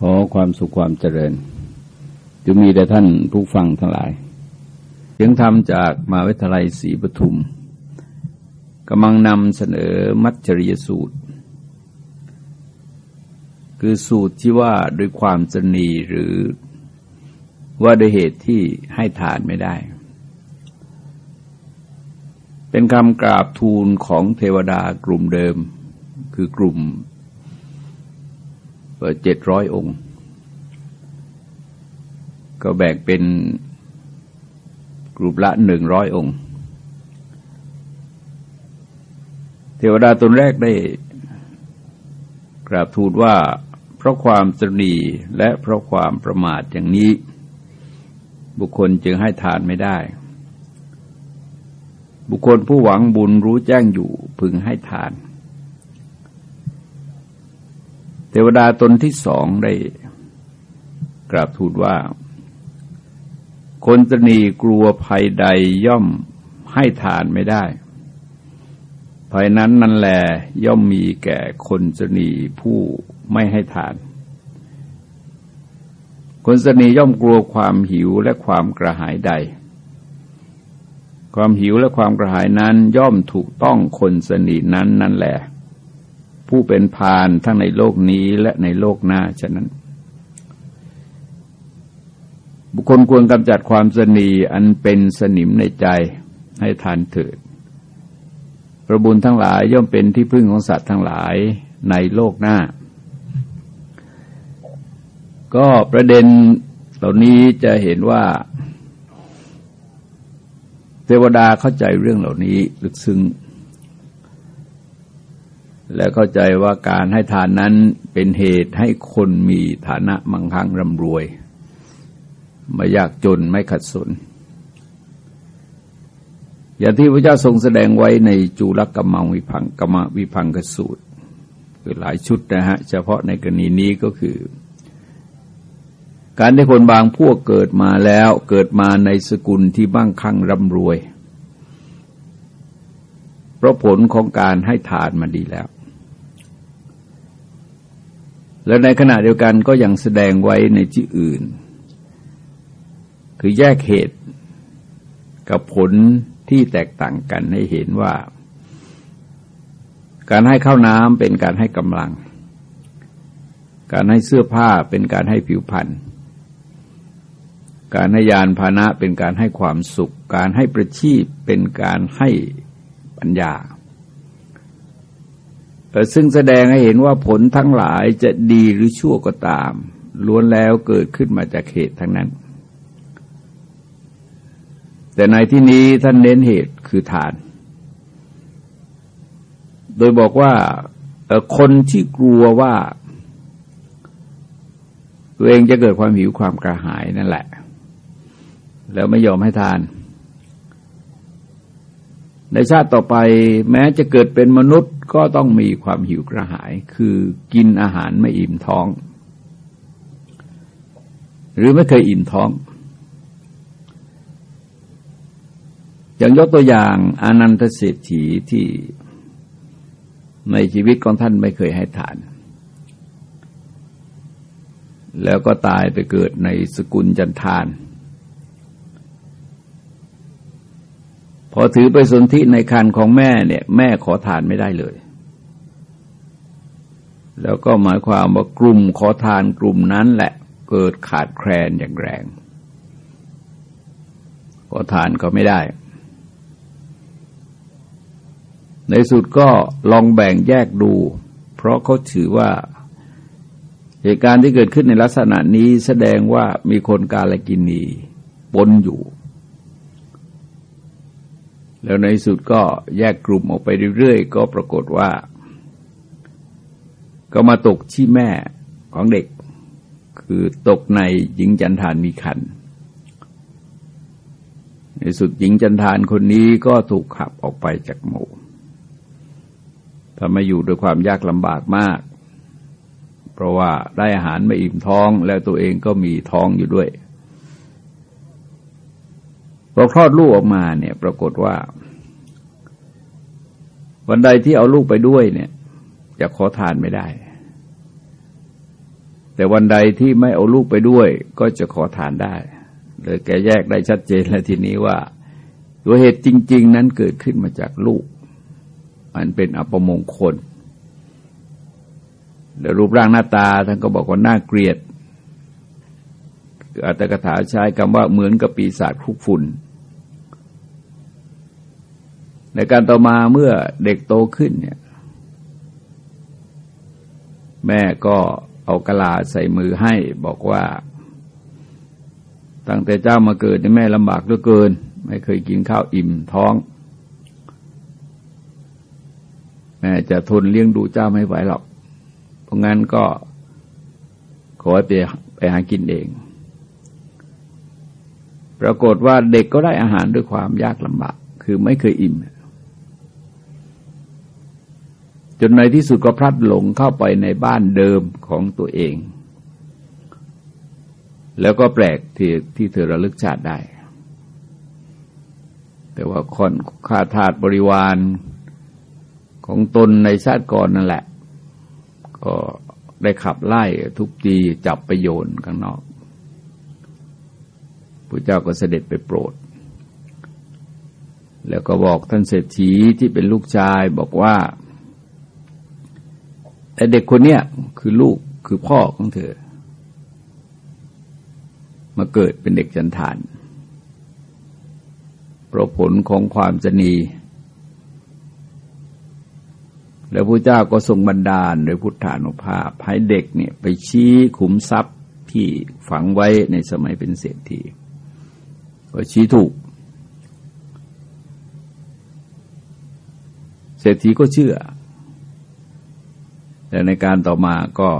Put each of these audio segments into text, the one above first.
ขอความสุขความเจริญจะมีแต่ท่านผู้ฟังทั้งหลายเสียงธรรมจากมาวิทยาลัยศรีปทุมกำลังนำเสนอมัจจริยสูตร คือสูตรที่ว่าด้วยความสนีหรือว่าโดยเหตุที่ให้ทานไม่ได้ เป็นคำกราบทูลของเทวดากลุ่มเดิม คือกลุ่ม เจ็ดร้อยองค์ ก็แบ่งเป็นกลุ่มละหนึ่งร้อยองค์ เทวดาตนแรกได้กราบทูลว่าเพราะความตรณีและเพราะความประมาทอย่างนี้ บุคคลจึงให้ทานไม่ได้ บุคคลผู้หวังบุญรู้แจ้งอยู่พึงให้ทาน เทวดาตนที่สองได้กราบทูลว่า คนตนีกลัวภัยใดย่อมให้ทานไม่ได้ ภัยนั้นนั่นแหลย่อมมีแก่คนตนีผู้ไม่ให้ทาน คนสนีย่อมกลัวความหิวและความกระหายใด ความหิวและความกระหายนั้นย่อมถูกต้องคนสนีนั้นนั่นแหละ ผู้เป็นพานทั้งในโลกนี้และในโลกหน้าฉะนั้น บุคคลควรกำจัดความสนีอันเป็นสนิมในใจให้ทานเถิดประบุญทั้งหลายย่อมเป็นที่พึ่งของสัตว์ทั้งหลายในโลกหน้า ก็ประเด็นเหล่านี้จะเห็นว่า เทวดาเข้าใจเรื่องเหล่านี้ลึกซึ้ง และเข้าใจว่าการให้ทานนั้นเป็นเหตุให้คนมีฐานะมั่งคั่งร่ำรวย ไม่ยากจนไม่ขัดสน อย่างที่พระเจ้าทรงแสดงไว้ในจุลกรรมวิพังกรรมวิพังกสูตรคือหลายชุดนะฮะ เฉพาะในกรณีนี้ก็คือ การที่คนบางพวกเกิดมาแล้วเกิดมาในสกุลที่บ้างคั่งร่ำรวยเพราะผลของการให้ทานมาดีแล้ว และในขณะเดียวกันก็ยังแสดงไว้ในที่อื่น คือแยกเหตุกับผลที่แตกต่างกันให้เห็นว่า การให้ข้าวน้ำเป็นการให้กำลัง การให้เสื้อผ้าเป็นการให้ผิวพรรณการให้ยานพานะเป็นการให้ความสุข การให้ประชีพเป็นการให้ปัญญา ซึ่งแสดงให้เห็นว่าผลทั้งหลายจะดีหรือชั่วก็ตาม ล้วนแล้วเกิดขึ้นมาจากเหตุทั้งนั้น แต่ในที่นี้ท่านเน้นเหตุคือทาน โดยบอกว่าคนที่กลัวว่าตัวเองจะเกิดความหิวความกระหายนั่นแหละ แล้วไม่ยอมให้ทาน ในชาติต่อไปแม้จะเกิดเป็นมนุษย์ก็ต้องมีความหิวกระหาย คือกินอาหารไม่อิ่มท้อง หรือไม่เคยอิ่มท้อง อย่างยกตัวอย่างอานันทเศรษฐีที่ในชีวิตของท่านไม่เคยให้ทาน แล้วก็ตายไปเกิดในสกุลจันทาน พอถือไปสนธิในคันของแม่เนี่ย แม่ขอทานไม่ได้เลย แล้วก็หมายความว่ากลุ่มขอทานกลุ่มนั้นแหละ เกิดขาดแคลนอย่างแรง ขอทานก็ไม่ได้ ในสุดก็ลองแบ่งแยกดู เพราะเขาถือว่าเหตุการณ์ที่เกิดขึ้นในลักษณะนี้แสดงว่ามีคนกาลกินีปนอยู่ แล้วในสุดก็แยกกลุ่มออกไปเรื่อยๆ ก็ปรากฏว่า ก็มาตกที่แม่ของเด็ก คือตกในหญิงจันทานมีคัน ในสุดหญิงจันทานคนนี้ก็ถูกขับออกไปจากหมู่ทำมาอยู่ด้วยความยากลำบากมาก เพราะว่าได้อาหารไม่อิ่มท้องแล้วตัวเองก็มีท้องอยู่ด้วย พอคลอดลูกออกมาเนี่ย ปรากฏว่า วันใดที่เอาลูกไปด้วยเนี่ย จะขอทานไม่ได้ แต่วันใดที่ไม่เอาลูกไปด้วย ก็จะขอทานได้เลยแกแยกได้ชัดเจนแล้วทีนี้ว่าตัวเหตุจริง ๆ นั้นเกิดขึ้นมาจากลูก มันเป็นอัปมงคลแล้วรูปร่างหน้าตาท่านก็บอกว่าน่าเกลียดอัตถกถาใช้คำว่าเหมือนกับปีศาจคุกฝุ่น ในการต่อมาเมื่อเด็กโตขึ้นเนี่ย แม่ก็เอากะลาใส่มือให้บอกว่า ตั้งแต่เจ้ามาเกิดในแม่ลำบากเหลือเกิน ไม่เคยกินข้าวอิ่มท้อง แม่จะทนเลี้ยงดูเจ้าไม่ไหวหรอก เพราะงั้นก็ขอไปไปหากินเอง ปรากฏว่าเด็กก็ได้อาหารด้วยความยากลำบาก คือไม่เคยอิ่ม จนในที่สุดก็พลัดหลงเข้าไปในบ้านเดิมของตัวเอง แล้วก็แปลกที่ที่เธอระลึกชาติได้ แต่ว่าคนข้าทาสบริวารของตนในชาติก่อนนั่นแหละ ก็ได้ขับไล่ทุกตีจับไปโยนข้างนอกพระเจ้าก็เสด็จไปโปรด แล้วก็บอกท่านเศรษฐีที่เป็นลูกชายบอกว่า แต่เด็กคนเนี้ยคือลูกคือพ่อของเธอ มาเกิดเป็นเด็กจันทานเพราะผลของความจนีแล้วพระเจ้าก็ทรงบันดาลโดยพุทธานุภาพให้เด็กเนี่ยไปชี้ขุมทรัพย์ที่ฝังไว้ในสมัยเป็นเศรษฐีก็ชี้ถูก เศรษฐีก็เชื่อ แต่ในการต่อมาก็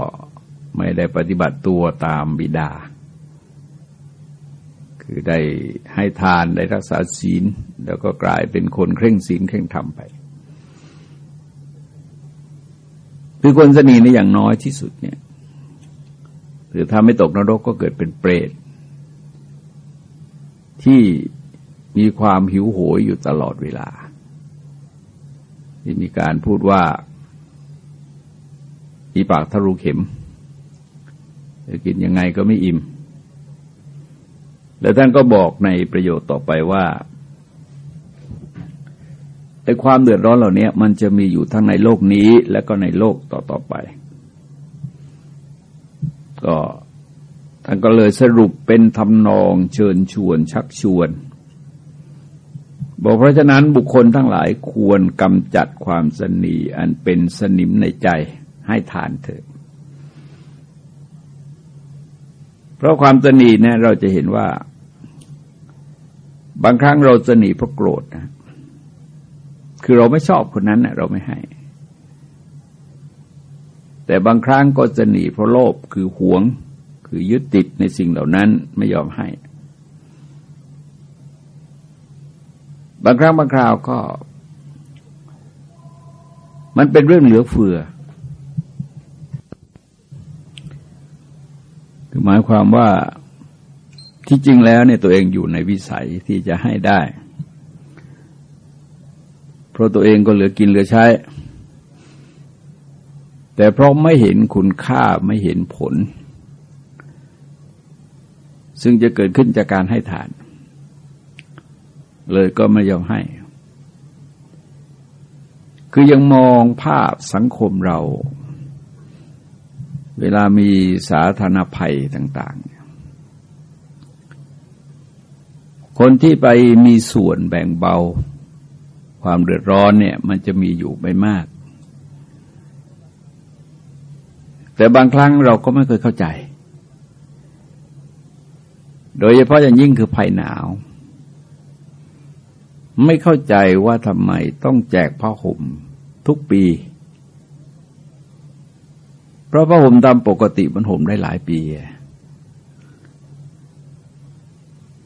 ไม่ได้ปฏิบัติตัวตามบิดา คือได้ให้ทานได้รักษาศีล แล้วก็กลายเป็นคนเคร่งศีลเคร่งธรรมไป คือคนสนีในอย่างน้อยที่สุดเนี่ยหรือถ้าไม่ตกนรกก็เกิดเป็นเปรต ที่มีความหิวโหยอยู่ตลอดเวลา ที่มีการพูดว่า อีปากทะลุเข็มจะกินยังไงก็ไม่อิ่ม แล้วท่านก็บอกในประโยชน์ต่อไปว่าไอ้ความเดือดร้อนเหล่านี้มันจะมีอยู่ทั้งในโลกนี้และก็ในโลกต่อๆไป ก็ท่านก็เลยสรุปเป็นทำนองเชิญชวนชักชวน บอกเพราะฉะนั้นบุคคลทั้งหลายควรกำจัดความสนีอันเป็นสนิมในใจ ให้ทานเถิดเพราะความตนีเนี่ยเราจะเห็นว่า บางครั้งเราตนีเพราะโกรธนะคือเราไม่ชอบคนนั้นนะเราไม่ให้ แต่บางครั้งก็จะหนีเพราะโลภคือหวง คือยึดติดในสิ่งเหล่านั้นไม่ยอมให้ บางครั้งบางคราวก็ มันเป็นเรื่องเหลือเฟือ คือหมายความว่าที่จริงแล้วเนี่ยตัวเองอยู่ในวิสัยที่จะให้ได้ เพราะตัวเองก็เหลือกินเหลือใช้ แต่เพราะไม่เห็นคุณค่าไม่เห็นผล ซึ่งจะเกิดขึ้นจากการให้ทาน เลยก็ไม่ยอมให้ คือยังมองภาพสังคมเรา เวลามีสาธารณภัยต่าง ๆ คนที่ไปมีส่วนแบ่งเบา ความเดือดร้อนเนี่ยมันจะมีอยู่ไม่มาก แต่บางครั้งเราก็ไม่เคยเข้าใจ โดยเฉพาะอย่างยิ่งคือภัยหนาว ไม่เข้าใจว่าทำไมต้องแจกผ้าห่มทุกปี ราะผ้าห่มตามปกติมันห่มได้หลายปี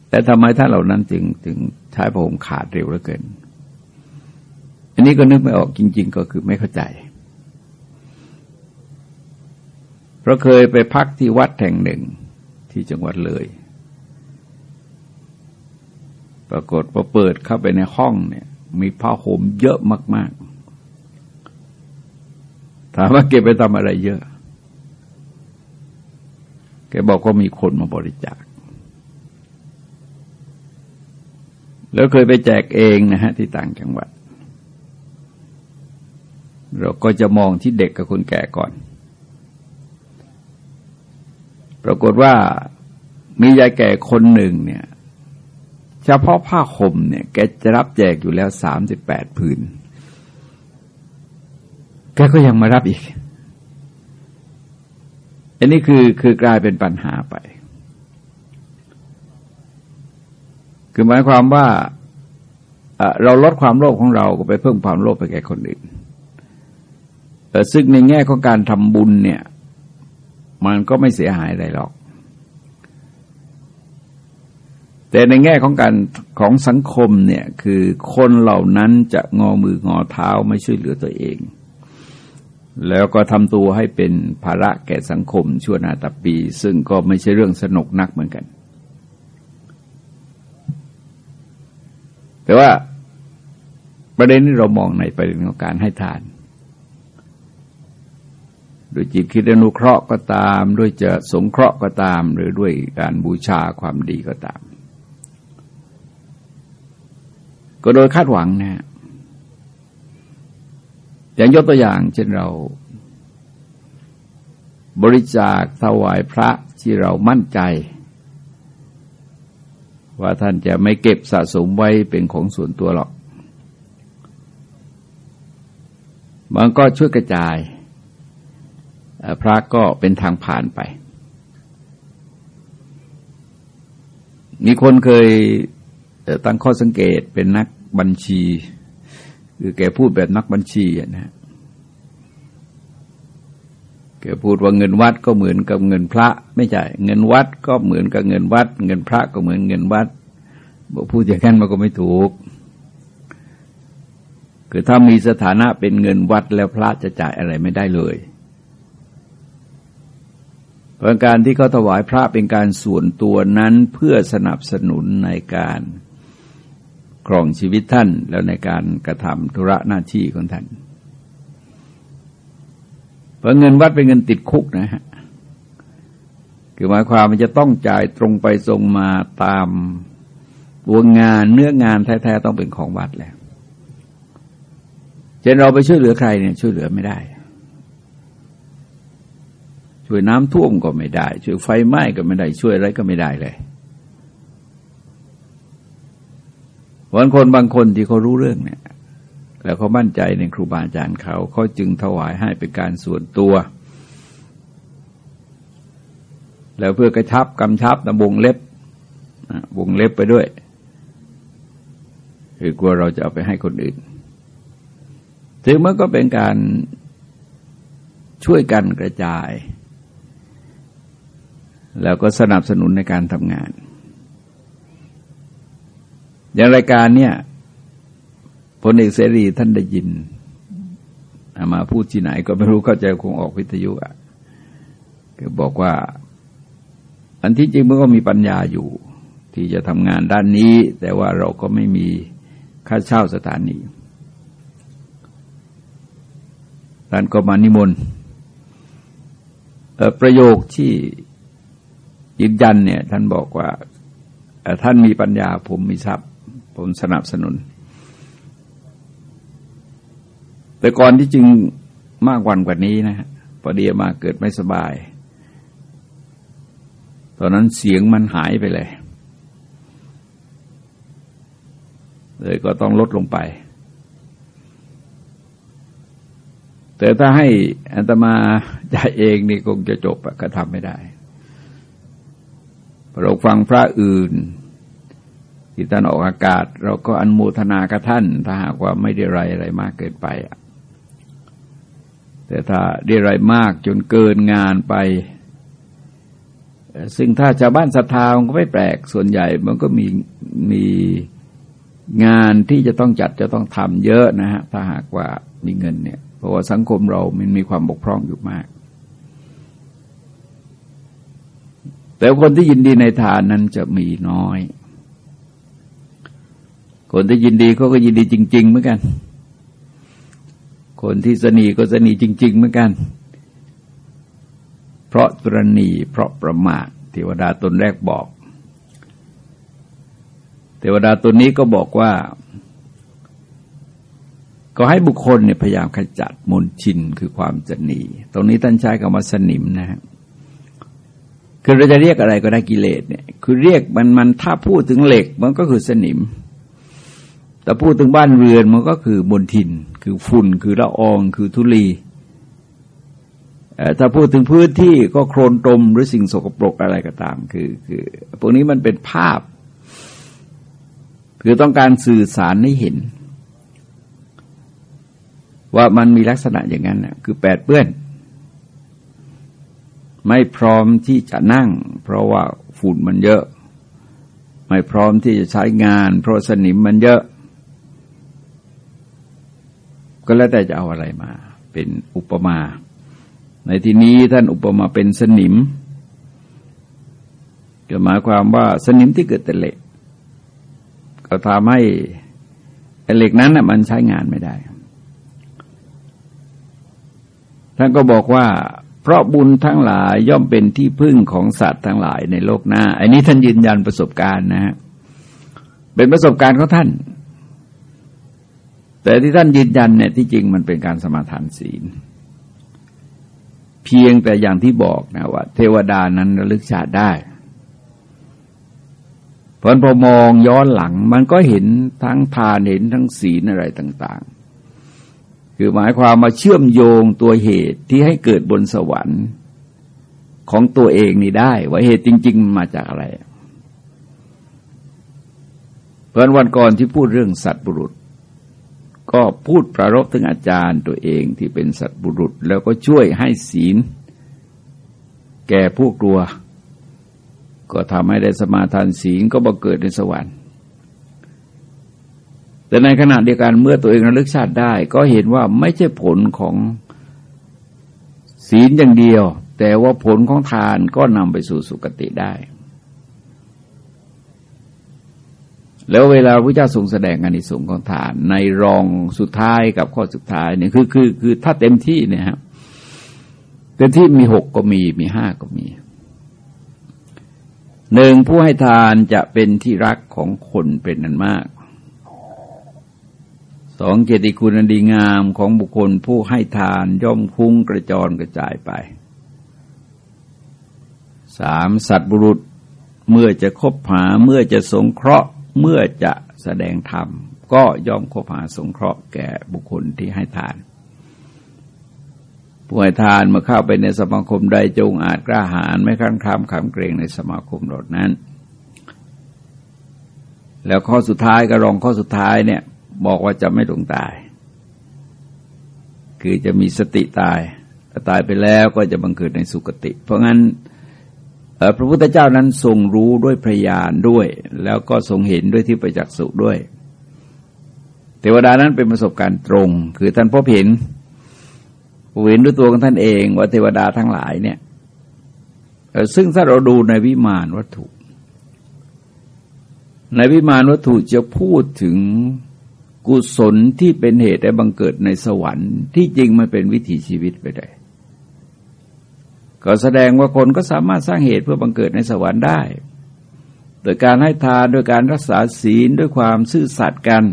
แต่ทำไมท่านเหล่านั้นจึงจึงใช้ผ้าห่มขาดเร็วเหลือเกิน อันนี้ก็นึกไม่ออกจริง ๆ ก็คือไม่เข้าใจ เพราะเคยไปพักที่วัดแห่งหนึ่งที่จังหวัดเลย ปรากฏพอเปิดเข้าไปในห้องเนี่ย มีผ้าห่มเยอะมาก ๆถามว่าเก็บไปทำอะไรเยอะ แกบอกว่ามีคนมาบริจาค แล้วเคยไปแจกเองนะฮะ ที่ต่างจังหวัด เราก็จะมองที่เด็กกับคนแก่ก่อน ปรากฏว่ามียายแก่คนหนึ่งเนี่ย เฉพาะผ้าห่มเนี่ย แกจะรับแจกอยู่แล้วสามสิบแปดผืน แกก็ยังมารับอีก อันนี้คือคือกลายเป็นปัญหาไป คือหมายความว่าเราลดความโลภของเราก็ไปเพิ่มความโลภไปแก่คนอื่นซึ่งในแง่ของการทำบุญเนี่ย มันก็ไม่เสียหายอะไรหรอก แต่ในแง่ของการของสังคมเนี่ย คือคนเหล่านั้นจะงอมืองอเท้าไม่ช่วยเหลือตัวเอง แล้วก็ทำตัวให้เป็นภาระแก่สังคมชั่วนาตปี ซึ่งก็ไม่ใช่เรื่องสนุกนักเหมือนกัน แต่ว่าประเด็นนี้เรามองในประเด็นของการให้ทาน โดยจิตคิดอนุเคราะห์ก็ตาม ด้วยจะสงเคราะห์ก็ตาม หรือด้วยการบูชาความดีก็ตาม ก็โดยคาดหวังนะ อย่างยกตัวอย่างเช่นเราบริจาคถวายพระที่เรามั่นใจ ว่าท่านจะไม่เก็บสะสมไว้เป็นของส่วนตัวหรอกมันก็ช่วยกระจาย พระก็เป็นทางผ่านไป มีคนเคยตั้งข้อสังเกตเป็นนักบัญชี คือแกพูดแบบนักบัญชีนะฮะแกพูดว่าเงินวัดก็เหมือนกับเงินพระ ไม่ใช่ เงินวัดก็เหมือนกับเงินวัด เงินพระก็เหมือนเงินวัดบอกพูดอย่างนั้นมันก็ไม่ถูก คือถ้ามีสถานะเป็นเงินวัดแล้วพระจะจ่ายอะไรไม่ได้เลยเพราะการที่เขาถวายพระเป็นการส่วนตัวนั้นเพื่อสนับสนุนในการ ครองชีวิตท่าน แล้วในการกระทำธุระหน้าที่ของท่าน เพราะเงินวัดเป็นเงินติดคุกนะฮะคือหมายความมันจะต้องจ่ายตรงไปตรงมาตามตัวงานเนื้องานแท้ๆต้องเป็นของวัดแล้วเช่นเราไปช่วยเหลือใครเนี่ยช่วยเหลือไม่ได้ ช่วยน้ำท่วมก็ไม่ได้ ช่วยไฟไหม้ก็ไม่ได้ ช่วยอะไรก็ไม่ได้เลย วันคนบางคนที่เขารู้เรื่องเนี่ย แล้วเขามั่นใจในครูบาอาจารย์เขาเขาจึงถวายให้เป็นการส่วนตัว แล้วเพื่อกระชับกำชับนะวงเล็บวงเล็บไปด้วย คือกลัวเราจะเอาไปให้คนอื่น ถึงมันก็เป็นการช่วยกันกระจาย แล้วก็สนับสนุนในการทำงาน อย่างรายการเนี่ยพลเอกเสรีท่านได้ยินมาพูดที่ไหนก็ไม่รู้เข้าใจคงออกวิทยุอะก็บอกว่า อันที่จริงมันก็มีปัญญาอยู่ ที่จะทำงานด้านนี้ แต่ว่าเราก็ไม่มีค่าเช่าสถานีท่านก็มานิมนต์ประโยคที่ยืนยันเนี่ย ท่านบอกว่าท่านมีปัญญาผมมีทรัพย ผมสนับสนุน แต่ก่อนที่จริงมากวันกว่านี้นะฮะพอดีมาเกิดไม่สบาย ตอนนั้นเสียงมันหายไปเลย เลยก็ต้องลดลงไป แต่ถ้าให้อัตมาจ่ายเองนี่คงจะจบก็ทำไม่ได้เราฟังพระอื่น ที่ท่านออกอากาศ เราก็อันโมทนากับท่าน ถ้าหากว่าไม่ได้ไรอะไรมากเกินไปแต่ถ้าได้ไรมากจนเกินงานไป ซึ่งถ้าชาวบ้านศรัทธามันก็ไม่แปลกส่วนใหญ่มันก็มีมีงานที่จะต้องจัดจะต้องทำเยอะนะฮะถ้าหากว่ามีเงินเนี่ยเพราะว่าสังคมเรามันมีความบกพร่องอยู่มาก แต่คนที่ยินดีในทานนั้นจะมีน้อย คนที่ยินดีเขาก็ยินดีจริง ๆ เหมือนกัน คนที่สนีก็สนีจริง ๆ เหมือนกัน เพราะตรณีเพราะประมาทเทวดาตนแรกบอก เทวดาตนนี้ก็บอกว่า ก็ให้บุคคลเนี่ยพยายามขจัดมนชินคือความจะหนี ตรงนี้ท่านใช้คำว่าสนิมนะฮะคือเราจะเรียกอะไรก็ได้กิเลสเนี่ย คือเรียกมันมันถ้าพูดถึงเหล็กมันก็คือสนิม แต่พูดถึงบ้านเรือนมันก็คือบนทินคือฝุ่น คือละออง คือทุลีถ้าพูดถึงพื้นที่ก็โครนตมหรือสิ่งสกปรกอะไรก็ตาม คือคือพวกนี้มันเป็นภาพ คือต้องการสื่อสารให้เห็น ว่ามันมีลักษณะอย่างนั้นคือแปดเปื้อน ไม่พร้อมที่จะนั่ง เพราะว่าฝุ่นมันเยอะ ไม่พร้อมที่จะใช้งาน เพราะสนิมมันเยอะ ก็แล้วแต่จะเอาอะไรมา เป็นอุปมา ในที่นี้ท่านอุปมาเป็นสนิมก็หมายความว่าสนิมที่เกิดแต่เหล็ก ก็ทำให้เหล็กนั้นมันใช้งานไม่ได้ ท่านก็บอกว่า เพราะบุญทั้งหลายย่อมเป็นที่พึ่งของสัตว์ทั้งหลายในโลกหน้า อันนี้ท่านยืนยันประสบการณ์นะฮะเป็นประสบการณ์ของท่าน แต่ที่ท่านยืนยันเนี่ยที่จริงมันเป็นการสมาทานศีล เพียงแต่อย่างที่บอกนะว่า เทวดานั้นระลึกชาติได้เพราะพอมองย้อนหลัง มันก็เห็นทั้งทานเห็นทั้งศีลอะไรต่าง ๆ คือหมายความมาเชื่อมโยงตัวเหตุที่ให้เกิดบนสวรรค์ของตัวเองนี่ได้ ว่าเหตุจริง ๆมาจากอะไร เพราะวันก่อนที่พูดเรื่องสัตว์บุรุษ ก็พูดประรบถึงอาจารย์ตัวเองที่เป็นสัตบุรุษ แล้วก็ช่วยให้ศีล แก่ผู้กลัว ก็ทำให้ได้สมาทานศีลก็บังเกิดในสวรรค์ แต่ในขณะเดียวกันเมื่อตัวเองระลึกชาติได้ ก็เห็นว่าไม่ใช่ผลของศีลอย่างเดียว แต่ว่าผลของทานก็นำไปสู่สุคติได้ แล้วเวลาพระเจ้าทรงแสดงอานิสงส์ของทานในรองสุดท้ายกับข้อสุดท้ายเนี่ยคือคือคือถ้าเต็มที่เนี่ยครับเต็มที่มีหกก็มีมีห้าก็มีหนึ่งผู้ให้ทานจะเป็นที่รักของคนเป็นนันมากสองเกียรติคุณอันดีงามของบุคคลผู้ให้ทานย่อมคุ้งกระจรกระจายไปสามสัตว์บุรุษเมื่อจะคบหาเมื่อจะสงเคราะห์ เมื่อจะแสดงธรรม ก็ย่อมคบหาสงเคราะห์แก่บุคคลที่ให้ทาน ผู้ให้ทานเมื่อเข้าไปในสมาคมใดจงอาจกล้าหาญไม่คันคามขำเกรงในสมาคมเหล่านั้น แล้วข้อสุดท้ายก็รองข้อสุดท้ายเนี่ยบอกว่าจะไม่ลงตาย คือจะมีสติตายตายไปแล้วก็จะบังเกิดในสุคติ เพราะงั้น พระพุทธเจ้านั้นทรงรู้ด้วยพยานด้วย แล้วก็ทรงเห็นด้วยที่ประจักษ์สุด้วย เทวดานั้นเป็นประสบการณ์ตรง คือท่านพบเห็นเห็นด้วยตัวของท่านเองว่าเทวดาทั้งหลายเนี่ยซึ่งถ้าเราดูในวิมานวัตถุ ในวิมานวัตถุจะพูดถึงกุศลที่เป็นเหตุได้บังเกิดในสวรรค์ ที่จริงมันเป็นวิถีชีวิตไปได้ ก็แสดงว่าคนก็สามารถสร้างเหตุเพื่อบังเกิดในสวรรค์ได้ โดยการให้ทานโดยการรักษาศีลด้วยความซื่อสัตย์กัน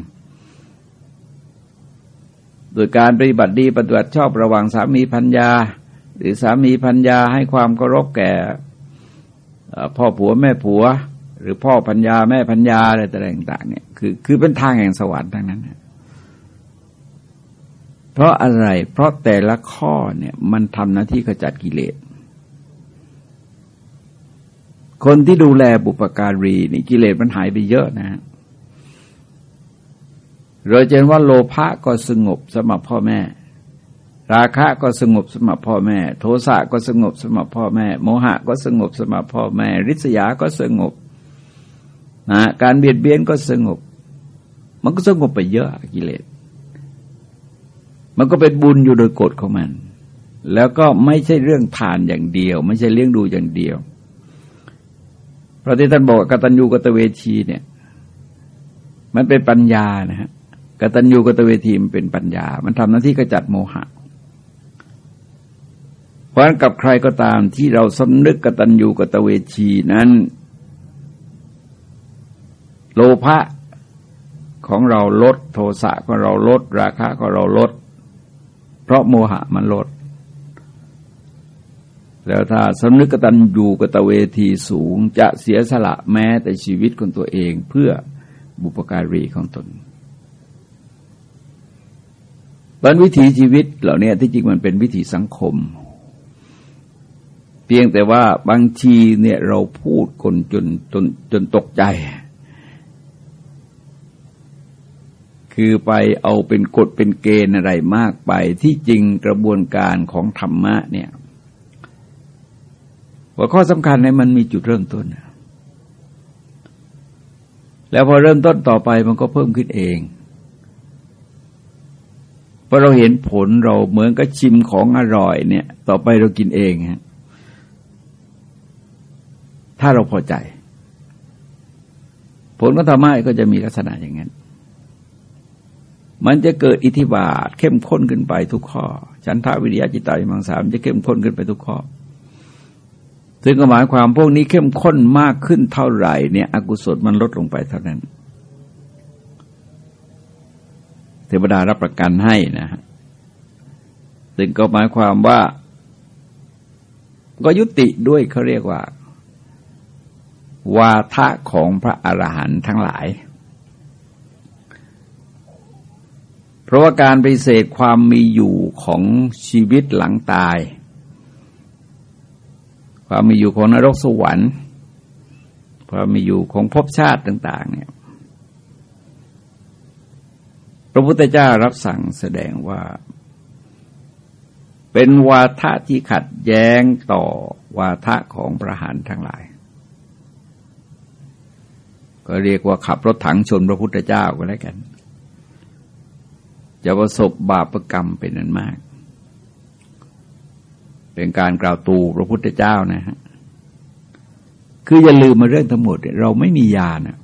โดยการปฏิบัติดีปฏิบัติชอบระหว่างสามีพัญญา หรือสามีพัญญาให้ความเคารพแก่พ่อผัวแม่ผัว หรือพ่อพัญญาแม่พัญญาอะไรต่างๆเนี่ยคือคือเป็นทางแห่งสวรรค์ทั้งนั้นเพราะอะไร เพราะแต่ละข้อเนี่ยมันทำหน้าที่ขจัดกิเลส คนที่ดูแลบุปการีนี่กิเลสมันหายไปเยอะนะฮะเราเห็นว่าโลภะก็สงบสำหรับพ่อแม่ ราคะก็สงบสำหรับพ่อแม่ โทสะก็สงบสำหรับพ่อแม่ โมหะก็สงบสำหรับพ่อแม่ ริษยาก็สงบนะการเบียดเบียนก็สงบ มันก็สงบไปเยอะกิเลส มันก็เป็นบุญอยู่โดยกฎของมัน แล้วก็ไม่ใช่เรื่องทานอย่างเดียว ไม่ใช่เลี้ยงดูอย่างเดียว พราะที่ท่านบอกกตัญญูกตเวทีเนี่ย มันเป็นปัญญานะฮะกตัญญูกตเวทีมันเป็นปัญญา มันทำหน้าที่กระจัดโมหะ เพราะงั้นกับใครก็ตามที่เราสำนึกกตัญญูกตเวชีนั้น โลภะของเราลดโทสะของเราลด ราคะของเราลด เพราะโมหะมันลด แล้วถ้าสำนึกกตัญญูกตเวทีสูงจะเสียสละแม้แต่ชีวิตของตัวเองเพื่อบุปการีของตนบันวิถีชีวิตเหล่านี้ที่จริงมันเป็นวิถีสังคม เพียงแต่ว่าบางทีเนี่ยเราพูดคนจนจนจนตกใจ คือไปเอาเป็นกฎเป็นเกณฑ์อะไรมากไปที่จริงกระบวนการของธรรมะเนี่ย ว่าข้อสำคัญในมันมีจุดเริ่มต้น แล้วพอเริ่มต้นต่อไปมันก็เพิ่มขึ้นเองพอเราเห็นผลเราเหมือนกับชิมของอร่อยเนี่ย ต่อไปเรากินเองฮะถ้าเราพอใจ ผลก็ทำให้ก็จะมีลักษณะอย่างนั้น มันจะเกิดอิทธิบาทเข้มข้นขึ้นไปทุกข้อ ฉันทาวิริยะจิตตามังสามจะเข้มข้นขึ้นไปทุกข้อ ซึ่งก็หมายความพวกนี้เข้มข้นมากขึ้นเท่าไหร่เนี่ยอกุศลมันลดลงไปเท่านั้น เทวดารับประกันให้นะฮะซึ่งก็หมายความว่า ก็ยุติด้วยเขาเรียกว่า วาทะของพระอรหันต์ทั้งหลาย เพราะว่าการปฏิเสธความมีอยู่ของชีวิตหลังตาย ความมีอยู่ของนรกสวรรค์ความมีอยู่ของภพชาติต่าง ๆ เนี่ยพระพุทธเจ้ารับสั่งแสดงว่า เป็นวาทะที่ขัดแย้งต่อวาทะของประหารทั้งหลาย ก็เรียกว่าขับรถถังชนพระพุทธเจ้าก็แล้วกัน จะประสบบาปรกรรมเป็นนั้นมาก เป็นการกล่าวตูพระพุทธเจ้านะฮะคืออย่าลืมมาเรื่องทั้งหมดเราไม่มียานะ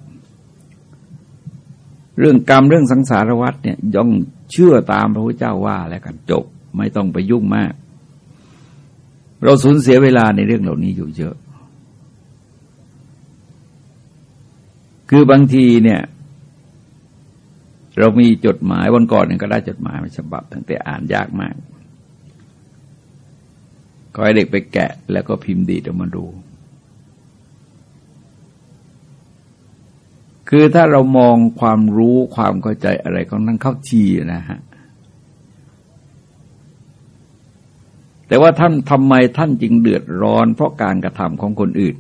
เรื่องกรรมเรื่องสังสารวัฏเนี่ยย่องเชื่อตามพระพุทธเจ้าว่าแล้วกันจบไม่ต้องไปยุ่งมาก เราสูญเสียเวลาในเรื่องเหล่านี้อยู่เยอะ คือบางทีเนี่ย เรามีจดหมายวันก่อนนึงก็ได้จดหมายมาฉบับตั้งแต่อ่านยากมาก ก็ให้เด็กไปแกะแล้วก็พิมพ์ดีดออกมาดู คือถ้าเรามองความรู้ความเข้าใจอะไรของนั่งเข้าชีนะฮะ แต่ว่าท่านทำไมท่านจึงเดือดร้อน เพราะการกระทำของคนอื่น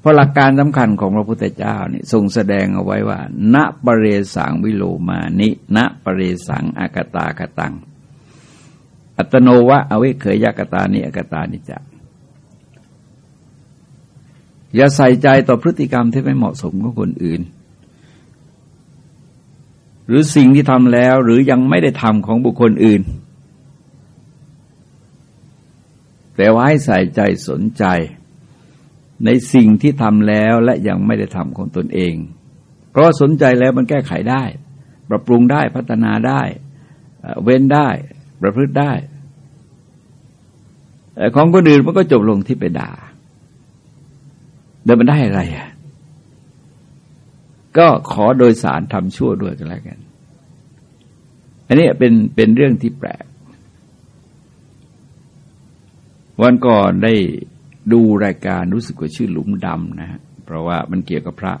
เพราะหลักการสำคัญของพระพุทธเจ้านี่ทรงแสดงเอาไว้ว่า ณปเรสังวิโลมานิ ณปเรสังอากตากตัง อัตโนวะอเวเคยยากตานิอากตานิจักอย่าใส่ใจต่อพฤติกรรมที่ไม่เหมาะสมของคนอื่น หรือสิ่งที่ทำแล้วหรือยังไม่ได้ทำของบุคคลอื่น แต่ว่าให้ใส่ใจสนใจ ในสิ่งที่ทำแล้วและยังไม่ได้ทำของตนเอง เพราะสนใจแล้วมันแก้ไขได้ ปรับปรุงได้พัฒนาได้ เว้นได้ ประพฤติได้ของคนอื่นมันก็จบลงที่ไปด่าเดินมันได้อะไรอะก็ขอโดยสารทำชั่วด้วยกันแล้วกัน อันนี้เป็นเป็นเรื่องที่แปลก วันก่อนได้ดูรายการรู้สึกว่าชื่อหลุมดำนะฮะเพราะว่ามันเกี่ยวกับพระ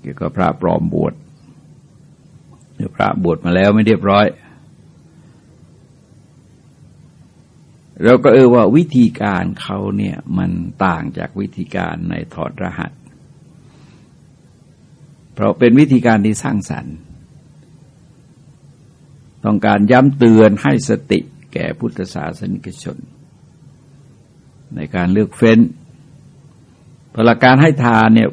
เกี่ยวกับพระปลอมบวชหรือพระบวชมาแล้วไม่เรียบร้อย เราก็เออว่าวิธีการเขาเนี่ยมันต่างจากวิธีการในถอดรหัส เพราะเป็นวิธีการที่สร้างสรรค์ ต้องการย้ำเตือนให้สติแก่พุทธศาสนิกชน ในการเลือกเฟ้นพลักการให้ทานเนี่ย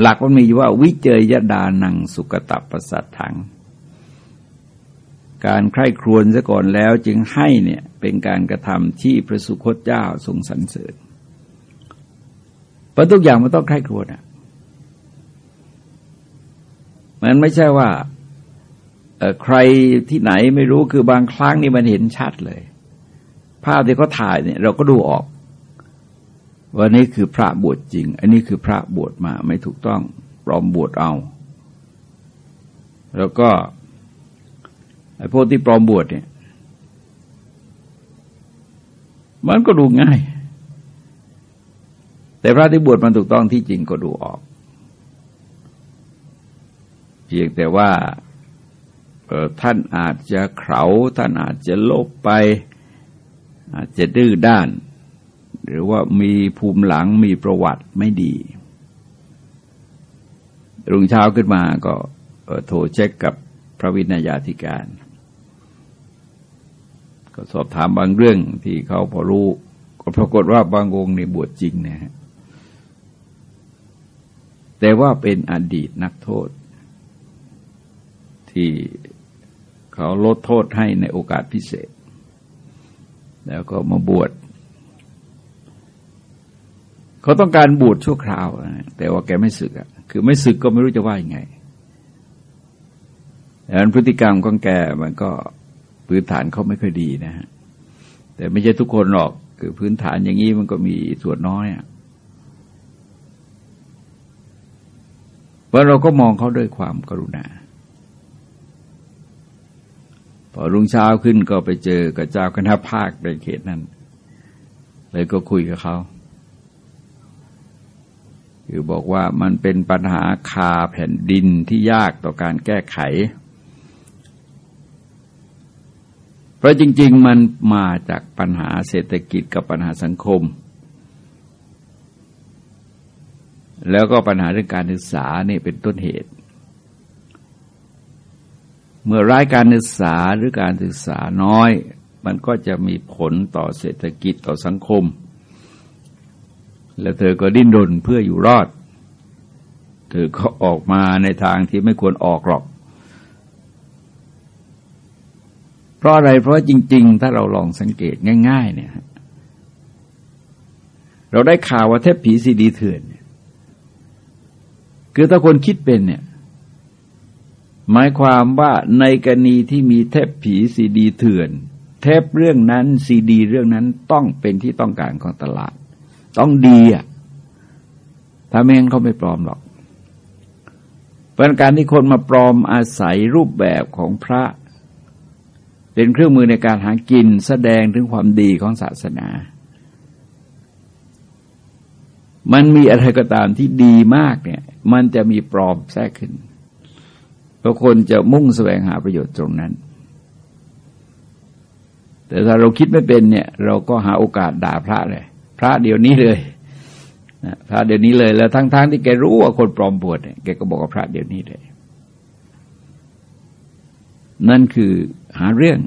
หลักมันมีอยู่ว่าวิเจยดานังสุกตับประสัทถัง การใคร่ครวญซะก่อนแล้วจึงให้เนี่ยเป็นการกระทำที่พระสุคตเจ้าทรงสรรเสริญเพราะทุกอย่างมันต้องใคร่ครวญอะมันไม่ใช่ว่าใครที่ไหนไม่รู้คือบางครั้งนี่มันเห็นชัดเลย ภาพที่เขาถ่ายเนี่ยเราก็ดูออกว่านี่คือพระบวชจริง อันนี้คือพระบวชมาไม่ถูกต้องปลอมบวชเอา แล้วก็ ไอ้พวกที่ปลอมบวชเนี่ย มันก็ดูง่าย แต่พระที่บวชมันถูกต้องที่จริงก็ดูออก เพียงแต่ว่าท่านอาจจะเขาท่านอาจจะลบไป อาจจะดื้อด้าน หรือว่ามีภูมิหลังมีประวัติไม่ดี รุ่งเช้าขึ้นมาก็โทรเช็คกับพระวินัยาธิการ ก็สอบถามบางเรื่องที่เขาพอรู้ ก็ปรากฏว่าบางองค์ในบวชจริงนะฮะแต่ว่าเป็นอดีตนักโทษ ที่เขาลดโทษให้ในโอกาสพิเศษ แล้วก็มาบวชเขาต้องการบวชชั่วคราวแต่ว่าแกไม่สึกอะคือไม่สึกก็ไม่รู้จะว่ายังไงดังนั้นพฤติกรรมของแกมันก็ พื้นฐานเขาไม่ค่อยดีนะฮะแต่ไม่ใช่ทุกคนหรอก คือพื้นฐานอย่างนี้มันก็มีส่วนน้อยอะเพราะเราก็มองเขาด้วยความกรุณา พอรุ่งเช้าขึ้นก็ไปเจอกับเจ้าคณะภาคในเขตนั้น เลยก็คุยกับเขาคือบอกว่ามันเป็นปัญหาคาแผ่นดินที่ยากต่อการแก้ไข เพ ราะจริง ๆ มันมาจากปัญหาเศรษฐกิจกับปัญหาสังคม แล้วก็ปัญหาเรื่องการศึกษานี่เป็นต้นเหตุ เมื่อร้ายการศึกษาหรือการศึกษาน้อย มันก็จะมีผลต่อเศรษฐกิจต่อสังคม แล้วเธอก็ดิ้นรนเพื่ออยู่รอด เธอก็ออกมาในทางที่ไม่ควรออกหรอก เพราะอะไรเพราะจริง ๆ ถ้าเราลองสังเกตง่าย ๆ เนี่ย เราได้ข่าวว่าเทพผีซีดีเถื่อนเนี่ยคือถ้าคนคิดเป็นเนี่ย หมายความว่าในกรณีที่มีเทปผีซีดีเถื่อน เทปเรื่องนั้นซีดี เรื่องนั้นต้องเป็นที่ต้องการของตลาด ต้องดีอะถ้าไม่งั้นเขาไม่ปลอมหรอกเป็นการที่คนมาปลอมอาศัยรูปแบบของพระ เป็นเครื่องมือในการหากินแสดงถึงความดีของศาสนา มันมีอะไรก็ตามที่ดีมากเนี่ย มันจะมีปลอมแทรกขึ้นราะคนจะมุ่งแสวงหาประโยชน์ตรงนั้น แต่ถ้าเราคิดไม่เป็นเนี่ย เราก็หาโอกาสด่าพระเลย พระเดี๋ยวนี้เลยพระเดี๋ยวนี้เลยแล้วทั้งๆทที่แกรู้ว่าคนปลอมบวชเนี่ยแกก็บอกกับพระเดี๋ยวนี้เลย นั่นคือ หาเรื่อง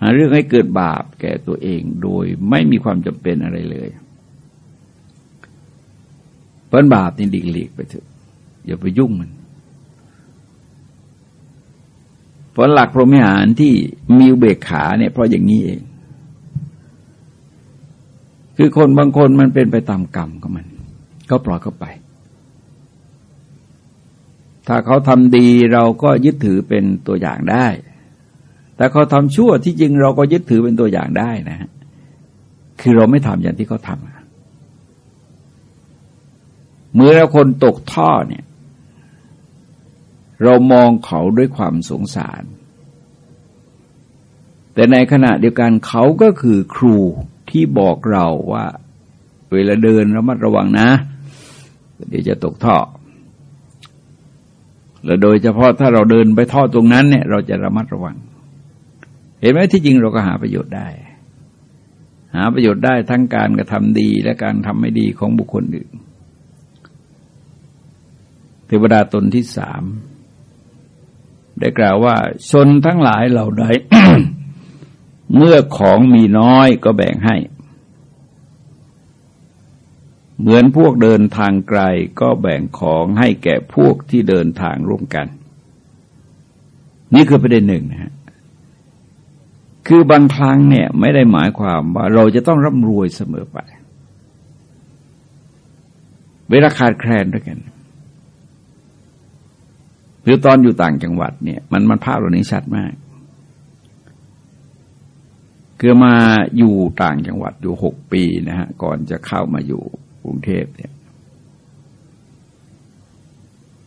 หาเรื่องให้เกิดบาปแก่ตัวเองโดยไม่มีความจำเป็นอะไรเลยเพราะบาปนี่ดีหลีกไปเถอะอย่าไปยุ่งมันเพราะหลักพรหมิหารที่มีเบกขาเนี่ยเพราะอย่างนี้เอง คือคนบางคนมันเป็นไปตามกรรมของมัน ก็ปล่อยเข้าไป ถ้าเขาทำดีเราก็ยึดถือเป็นตัวอย่างได้ แต่เขาทำชั่วที่จริงเราก็ยึดถือเป็นตัวอย่างได้นะ คือเราไม่ทำอย่างที่เขาทำเมื่อเราคนตกท่อเนี่ย เรามองเขาด้วยความสงสาร แต่ในขณะเดียวกันเขาก็คือครูที่บอกเราว่า เวลาเดินระมัดระวังนะ เดี๋ยวจะตกท่อ และโดยเฉพาะถ้าเราเดินไปท่อตรงนั้นเนี่ย เราจะระมัดระวัง เห็นไหมที่จริงเราก็หาประโยชน์ได้ หาประโยชน์ได้ทั้งการกระทำดีและการทำไม่ดีของบุคคลอื่น เทวดาตนที่สามได้กล่าวว่าชนทั้งหลายเหล่าใดเมื่อของมีน้อยก็แบ่งให้ เหมือนพวกเดินทางไกลก็แบ่งของให้แก่พวกที่เดินทางร่วมกัน นี่คือประเด็นหนึ่งนะฮะคือบางครั้งเนี่ยไม่ได้หมายความว่าเราจะต้องร่ำรวยเสมอไป เวลาขาดแคลนด้วยกันหรือตอนอยู่ต่างจังหวัดเนี่ย มันมันภาพเหล่านี้ชัดมากคือมาอยู่ต่างจังหวัดอยู่หกปีนะฮะ ก่อนจะเข้ามาอยู่ กรุงเทพเนี่ย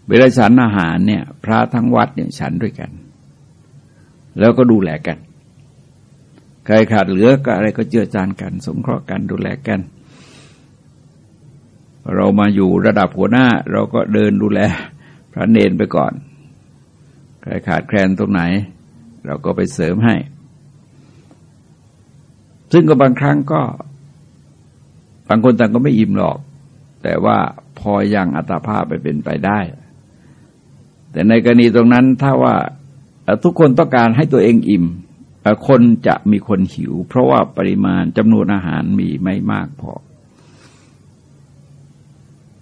เวลาฉันอาหารเนี่ย พระทั้งวัดเนี่ยฉันด้วยกัน แล้วก็ดูแลกัน ใครขาดเหลือก็อะไรก็เจือจานกัน สงเคราะห์กันดูแลกัน เรามาอยู่ระดับหัวหน้า เราก็เดินดูแล พระเนนไปก่อน ใครขาดแคลนตรงไหน เราก็ไปเสริมให้ซึ่งก็บางครั้งก็ บางคนต่างก็ไม่อิ่มหรอก แต่ว่าพอยังอัตภาพไปเป็นไปได้ แต่ในกรณีตรงนั้นถ้าว่าทุกคนต้องการให้ตัวเองอิ่มคนจะมีคนหิว เพราะว่าปริมาณจำนวนอาหารมีไม่มากพอ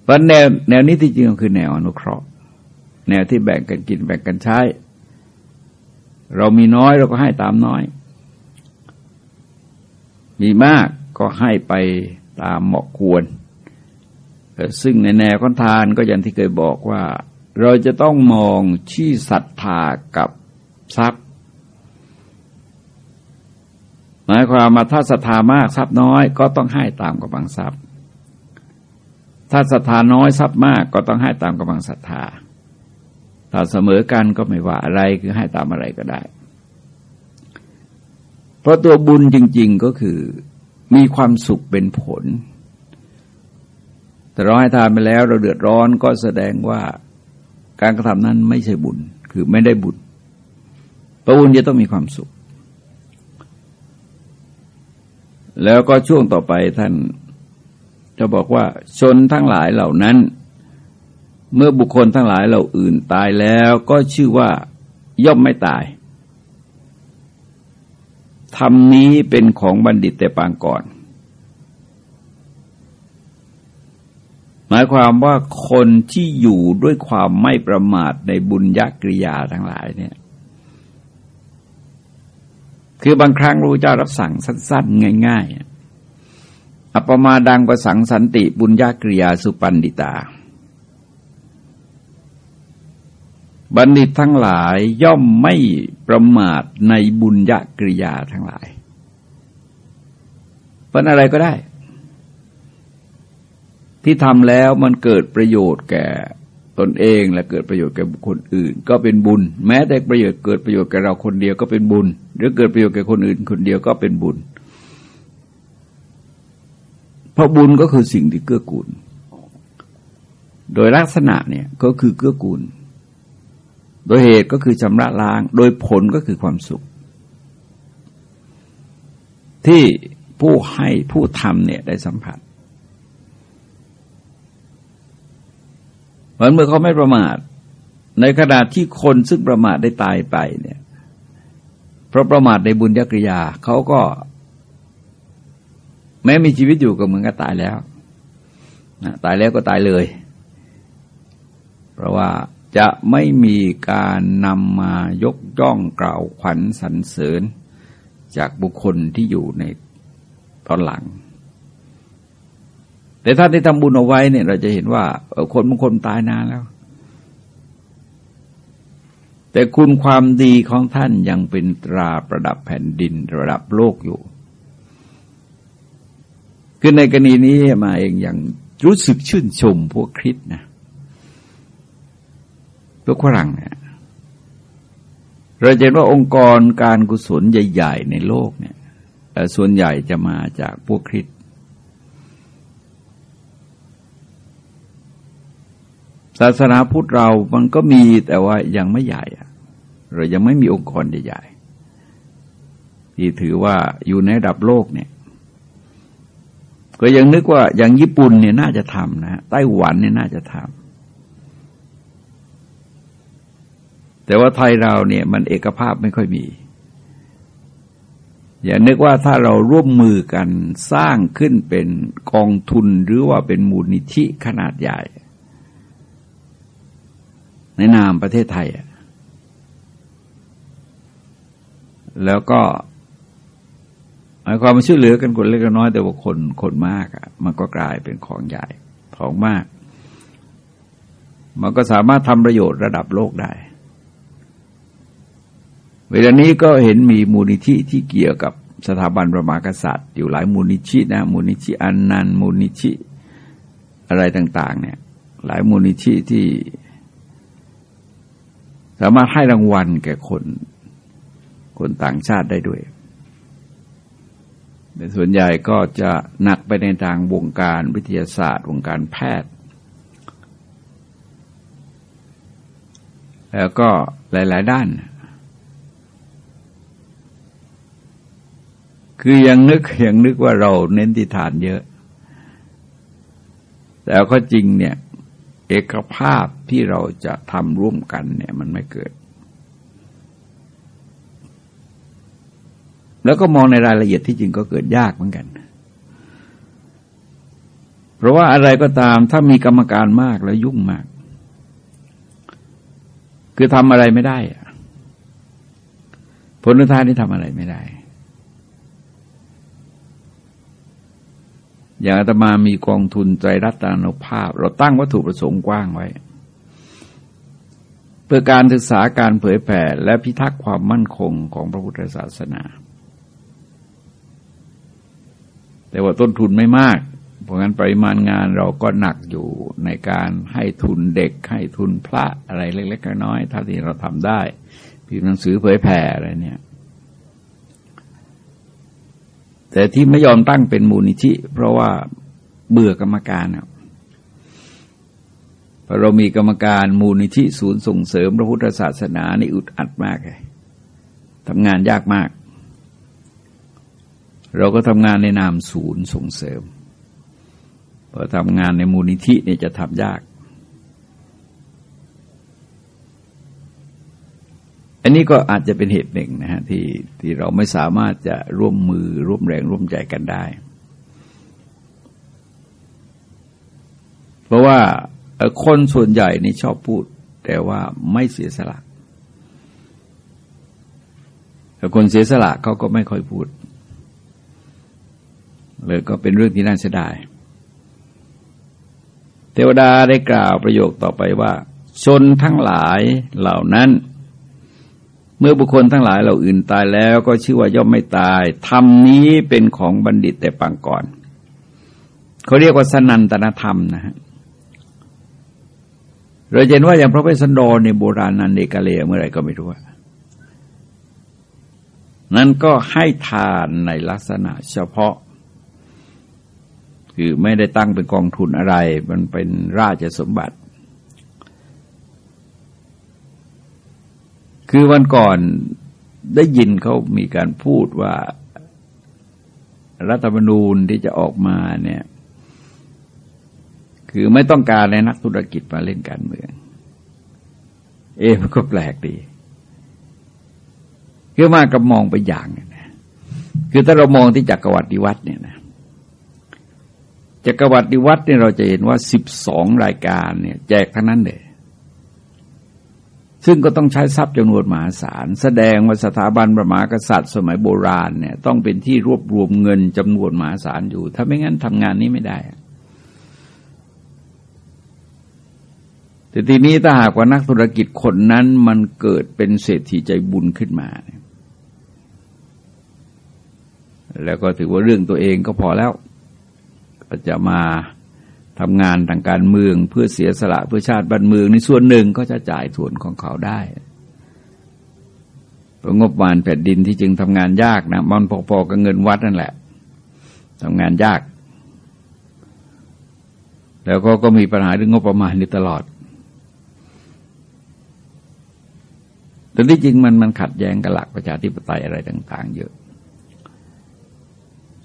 เพราะแนวแนวนี้ที่จริงก็คือแนวอนุเคราะห์ แนวที่แบ่งกันกินแบ่งกันใช้ เรามีน้อยเราก็ให้ตามน้อย มีมากก็ให้ไป ตามเหมาะควร ซึ่งในแนวคอนทานก็อย่างที่เคยบอกว่า เราจะต้องมองที่ศรัทธากับทรัพย์หมายความมาถ้าศรัทธามากทรัพย์น้อยก็ต้องให้ตามกำลังทรัพย์ ถ้าศรัทธาน้อยทรัพย์มากก็ต้องให้ตามกำลังศรัทธาถ้าเสมอกันก็ไม่ว่าอะไรคือให้ตามอะไรก็ได้ เพราะตัวบุญจริง ๆก็คือ มีความสุขเป็นผล แต่เราให้ทานไปแล้วเราเดือดร้อนก็แสดงว่าการกระทำนั้นไม่ใช่บุญ คือไม่ได้บุญประบุญจะต้องมีความสุข แล้วก็ช่วงต่อไปท่านจะบอกว่าชนทั้งหลายเหล่านั้น เมื่อบุคคลทั้งหลายเหล่าอื่นตายแล้วก็ชื่อว่าย่อมไม่ตาย ธรรมนี้เป็นของบัณฑิตแต่ปางก่อน หมายความว่าคนที่อยู่ด้วยความไม่ประมาทในบุญญกริยาทั้งหลายเนี่ย คือบางครั้งรู้เจ้ารับสั่งสั้นๆ ง่าย ๆ อัปมาดังประสังสันติบุญญกริยาสุปันดิตา บัณฑิตทั้งหลายย่อมไม่ประมาทในบุญญกริยาทั้งหลายเป็นอะไรก็ได้ ที่ทำแล้วมันเกิดประโยชน์แก่ตนเองและเกิดประโยชน์แก่บุคคลอื่น ก็เป็นบุญ แม้แต่ประโยชน์เกิดประโยชน์แก่เราคนเดียวก็เป็นบุญ หรือเกิดประโยชน์แก่คนอื่นคนเดียวก็เป็นบุญ เพราะบุญก็คือสิ่งที่เกื้อกูล โดยลักษณะเนี่ยก็คือเกื้อกูล โดยเหตุก็คือชำระล้าง โดยผลก็คือความสุข ที่ผู้ให้ผู้ทำเนี่ยได้สัมผัสเหมือนเมื่อเขาไม่ประมาท ในขณะที่คนซึ่งประมาทได้ตายไปเนี่ยเพราะประมาทในบุญญกริยาเขาก็ แม้มีชีวิตอยู่ก็เหมือนกับตายแล้วนะตายแล้วก็ตายเลย เพราะว่า จะไม่มีการนำมายกย่องกล่าวขวัญสรรเสริญ จากบุคคลที่อยู่ในตอนหลัง แต่ถ้าได้ทำบุญเอาไว้เนี่ย เราจะเห็นว่าคนบางคนตายนานแล้ว แต่คุณความดีของท่านยังเป็นตราประดับแผ่นดินระดับโลกอยู่คือในกรณีนี้มาเองอย่างรู้สึกชื่นชมพวกคริสนะ พวกฝรั่งเนี่ยเราเห็นว่าองค์กรการกุศลใหญ่ ๆ ในโลกเนี่ยส่วนใหญ่จะมาจากพวกคริสศาสนาพุทธเรามันก็มีแต่ว่ายังไม่ใหญ่เรายังไม่มีองค์กรใหญ่ๆที่ถือว่าอยู่ในระดับโลกเนี่ยก็ยังนึกว่าอย่างญี่ปุ่นเนี่ยน่าจะทำนะไต้หวันเนี่ยน่าจะทำ แต่ว่าไทยเราเนี่ยมันเอกภาพไม่ค่อยมี อย่านึกว่าถ้าเราร่วมมือกันสร้างขึ้นเป็นกองทุนหรือว่าเป็นมูลนิธิขนาดใหญ่ ในนามประเทศไทย แล้วก็หมายความมาช่วยเหลือกันคนเล็กน้อยแต่ว่าคนคนมากอะ มันก็กลายเป็นของใหญ่ของมาก มันก็สามารถทำประโยชน์ระดับโลกได้ เวลานี้ก็เห็นมีมูลนิธิที่เกี่ยวกับสถาบันประมากษัตริย์ อยู่หลายมูลนิธินะมูลนิธิอันนันมูลนิธิอะไรต่าง ๆ เนี่ย หลายมูลนิธิที่ สามารถให้รางวัลแก่คน คนต่างชาติได้ด้วยแต่ส่วนใหญ่ก็จะหนักไปในทางวงการวิทยาศาสตร์ วงการแพทย์ แล้วก็หลาย ๆ ด้าน คือยังนึกยังนึกว่าเราเน้นที่ฐานเยอะ แต่ก็จริงเนี่ย เอกภาพที่เราจะทำร่วมกันเนี่ยมันไม่เกิด แล้วก็มองในรายละเอียดที่จริงก็เกิดยากเหมือนกัน เพราะว่าอะไรก็ตามถ้ามีกรรมการมากแล้วยุ่งมาก คือทำอะไรไม่ได้ผลท้ายนี่ทำอะไรไม่ได้ อย่างอาตมามีกองทุนใจรัตนาภาพ เราตั้งวัตถุประสงค์กว้างไว้ เพื่อการศึกษาการเผยแผ่และพิทักษ์ความมั่นคงของพระพุทธศาสนา แต่ว่าต้นทุนไม่มาก เพราะงั้นปริมาณงานเราก็หนักอยู่ในการให้ทุนเด็กให้ทุนพระอะไรเล็กๆน้อยๆถ้าที่เราทำได้พิมพ์หนังสือเผยแผ่อะไรเนี่ย แต่ที่ไม่ยอมตั้งเป็นมูลนิธิ เพราะว่าเบื่อกรรมการพอเรามีกรรมการมูลนิธิศูนย์ส่งเสริมพระพุทธศาสนานี่อึดอัดมากเลยทำงานยากมาก เราก็ทำงานในนามศูนย์ส่งเสริมพอทำงานในมูลนิธิเนี่ยจะทำยาก อันนี้ก็อาจจะเป็นเหตุหนึ่งนะฮะที่ที่เราไม่สามารถจะร่วมมือร่วมแรงร่วมใจกันได้ เพราะว่าคนส่วนใหญ่นี่ชอบพูด แต่ว่าไม่เสียสละแต่คนเสียสละเขาก็ไม่ค่อยพูดเลยก็เป็นเรื่องที่น่าเสียดาย เทวดาได้กล่าวประโยคต่อไปว่า ชนทั้งหลายเหล่านั้น เมื่อบุคคลทั้งหลายเหล่าอื่นตายแล้วก็ชื่อว่าย่อมไม่ตายธรรมนี้เป็นของบัณฑิตแต่ปางก่อนเขาเรียกว่าสนันตนธรรมนะฮะเราเห็นว่าอย่างพระเวสสันดรในโบราณนันเดกาเลเมื่อไรก็ไม่รู้นั้นก็ให้ทานในลักษณะเฉพาะ คือไม่ได้ตั้งเป็นกองทุนอะไร มันเป็นราชสมบัติ คือวันก่อนได้ยินเขามีการพูดว่า รัฐธรรมนูญที่จะออกมาเนี่ย คือไม่ต้องการในนักธุรกิจมาเล่นการเมือง เอ๊มันก็แปลกดีคือมากับมองไปอย่างนะคือถ้าเรามองที่จักรวรรดิวัดเนี่ยนะจักรวรรดิวัดเนี่ยเราจะเห็นว่าสิบสองรายการเนี่ย แจกทั้งนั้นเลย ซึ่งก็ต้องใช้ทรัพย์จำนวนมหาศาล แสดงว่าสถาบันประมากษัตริย์ สมัยโบราณเนี่ยต้องเป็นที่รวบรวมเงินจำนวนมหาศาลอยู่ ถ้าไม่งั้นทำงานนี้ไม่ได้ แต่ทีนี้ถ้าหากว่านักธุรกิจคนนั้นมันเกิดเป็นเศรษฐีใจบุญขึ้นมา แล้วก็ถือว่าเรื่องตัวเองก็พอแล้ว ก็จะมา ทำงานทางการเมืองเพื่อเสียสละเพื่อชาติบ้านเมืองในส่วนหนึ่งก็จะจ่ายส่วนของเขาได้เพราะงบประมาณแผ่นดินที่จึงทำงานยากนะมันพอๆกับเงินวัดนั่นแหละทำงานยาก แล้วก็ก็มีปัญหาเรื่องงบประมาณนี้ตลอดแต่ที่จริงมันมันขัดแย้งกับหลักประชาธิปไตยอะไรต่าง ๆ เยอะ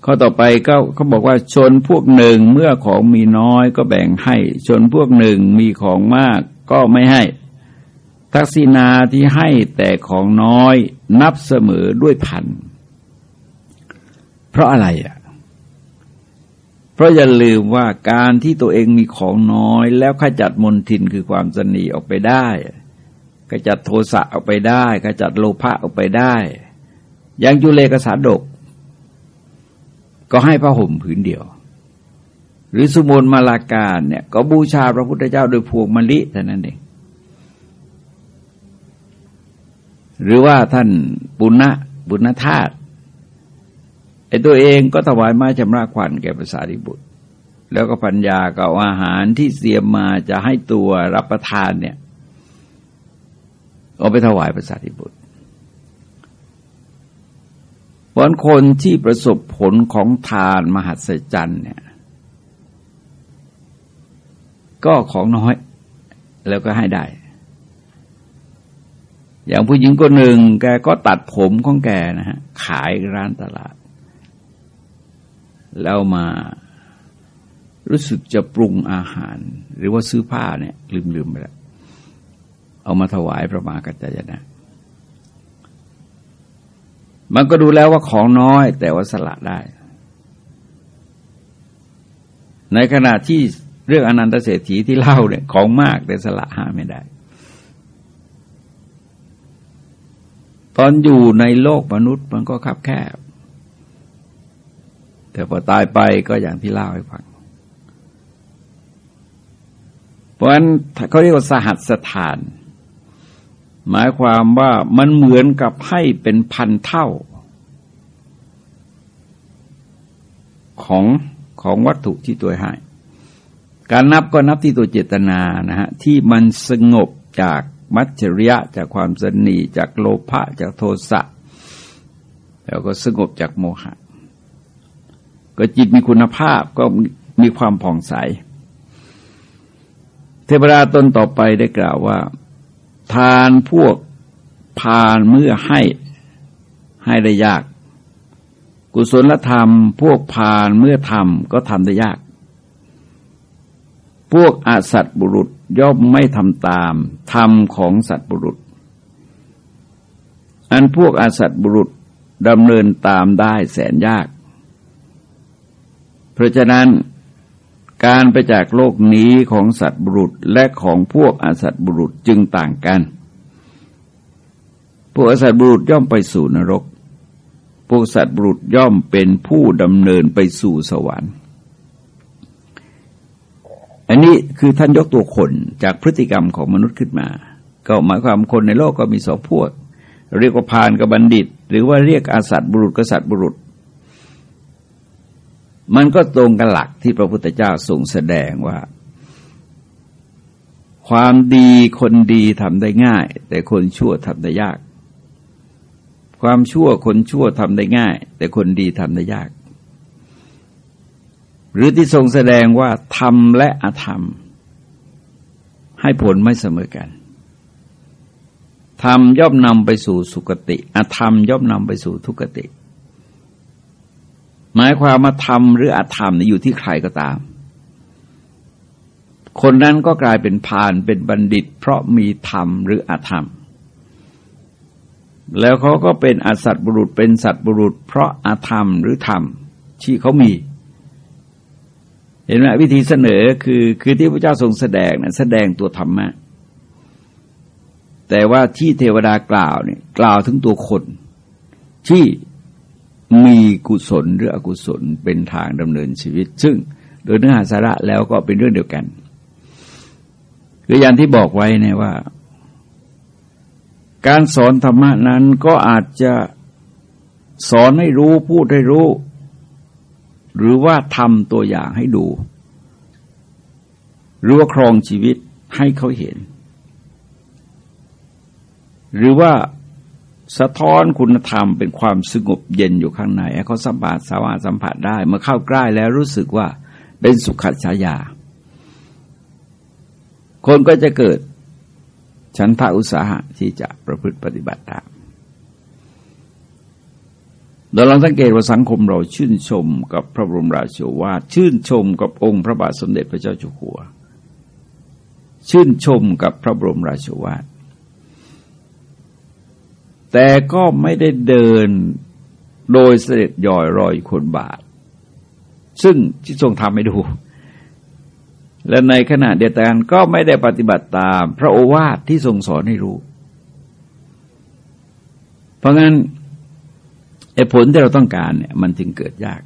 ข้อต่อไปก็เขาบอกว่าชนพวกหนึ่งเมื่อของมีน้อยก็แบ่งให้ ชนพวกหนึ่งมีของมากก็ไม่ให้ ทักษิณาที่ให้แต่ของน้อยนับเสมอด้วยพัน เพราะอะไรอะ เพราะอย่าลืมว่าการที่ตัวเองมีของน้อย แล้วขจัดมนทินคือความสนีออกไปได้ขจัดโทสะออกไปได้ขจัดโลภะออกไปได้ยังจุเลกสาดก ก็ให้ผ้าห่มผืนเดียว หรือสุโมนมาลาการเนี่ยก็บูชาพระพุทธเจ้าโดยพวงมะลิเท่านั้นเองหรือว่าท่านปุณณะบุญธาตุไอ้ตัวเองก็ถวายไม้ชำระขวัญแก่ภาษาริบุตร แล้วก็ปัญญากับอาหารที่เสียมมาจะให้ตัวรับประทานเนี่ยเอาไปถวายภาษาริบุตร เพราะคนที่ประสบผลของทานมหัศจรรย์เนี่ย ก็ของน้อย แล้วก็ให้ได้ อย่างผู้หญิงคนหนึ่ง แกก็ตัดผมของแกนะฮะ ขายร้านตลาด แล้วมารู้สึกจะปรุงอาหาร หรือว่าซื้อผ้าเนี่ย ลืมๆไปแล้วเอามาถวายพระมากัจจายนะ มันก็ดูแล้วว่าของน้อยแต่ว่าสละได้ ในขณะที่เรื่องอนันตเศรษฐีที่เล่าเนี่ยของมากแต่สละหาไม่ได้ ตอนอยู่ในโลกมนุษย์มันก็คับแคบ แต่พอตายไปก็อย่างที่เล่าให้ฟัง เพราะฉะนั้นเขาเรียกว่าสหัสถาน หมายความว่ามันเหมือนกับให้เป็นพันเท่า ของของวัตถุที่ตัวให้ การนับก็นับที่ตัวเจตนานะฮะที่มันสงบจากมัจฉริยะจากความสนีจากโลภะจากโทสะแล้วก็สงบจากโมหะ ก็จิตมีคุณภาพก็มีความผ่องใส เทวดาตนต่อไปได้กล่าวว่า ทานพวกพานเมื่อให้ให้ได้ยาก กุศลธรรม พวกพานเมื่อทำก็ทำได้ยาก พวกอาสัตบุรุษย่อมไม่ทำตามธรรมของสัตบุรุษ อันพวกอาสัตบุรุษดำเนินตามได้แสนยาก เพราะฉะนั้น การไปจากโลกนี้ของสัตว์บุรุษและของพวกอสัตว์บุรุษจึงต่างกัน พวกอสัตว์บุรุษย่อมไปสู่นรก พวกสัตว์บุรุษย่อมเป็นผู้ดำเนินไปสู่สวรรค์ อันนี้คือท่านยกตัวคนจากพฤติกรรมของมนุษย์ขึ้นมา ก็หมายความคนในโลกก็มีสองพวก เรียกว่าพานกับบัณฑิต หรือว่าเรียกอาสัตบุรุษกษัตริย์บุรุษ มันก็ตรงกันหลักที่พระพุทธเจ้าทรงแสดงว่า ความดีคนดีทำได้ง่าย แต่คนชั่วทำได้ยาก ความชั่วคนชั่วทำได้ง่าย แต่คนดีทำได้ยาก หรือที่ทรงแสดงว่าธรรมและอธรรม ให้ผลไม่เสมอกันธรรมย่อมนำไปสู่สุคติ อธรรมย่อมนำไปสู่ทุกติ หมายความมาธรรมหรืออธรรมอยู่ที่ใครก็ตาม คนนั้นก็กลายเป็นพานเป็นบัณฑิต เพราะมีธรรมหรืออาธรรม แล้วเขาก็เป็นอสัตบุรุษเป็นสัตบุรุษ เพราะอาธรรมหรือธรรมที่เขามี เห็นไหมวิธีเสนอคือคือที่พระเจ้าทรงแสดงนะแสดงตัวธรรมะแต่ว่าที่เทวดากล่าวเนี่ยกล่าวถึงตัวคน ที่ มีกุศลหรืออกุศลเป็นทางดำเนินชีวิต ซึ่งโดยเนื้อหาสาระแล้วก็เป็นเรื่องเดียวกันคืออย่างที่บอกไว้เนี่ยว่า การสอนธรรมะนั้นก็อาจจะสอนให้รู้พูดให้รู้ หรือว่าทำตัวอย่างให้ดู หรือว่าครองชีวิตให้เขาเห็น หรือว่า สะท้อนคุณธรรมเป็นความสงบเย็นอยู่ข้างในเขาสัมผัสสาวาสัมผัสได้ เมื่อเข้าใกล้แล้วรู้สึกว่าเป็นสุขฉายา คนก็จะเกิดฉันทะอุตสาหะที่จะประพฤติปฏิบัติตามเราลองสังเกตว่าสังคมเราชื่นชมกับพระบรมราชวาทชื่นชมกับองค์พระบาทสมเด็จพระเจ้าอยู่หัว ชื่นชมกับพระบรมราชวาท แต่ก็ไม่ได้เดินโดยเสด็จย่อยรอยคนบาท ซึ่งที่ทรงทำให้ดู และในขณะเดียวกันก็ไม่ได้ปฏิบัติตามพระโอวาทที่ทรงสอนให้รู้ เพราะงั้นไอ้ผลที่เราต้องการเนี่ยมันจึงเกิดยาก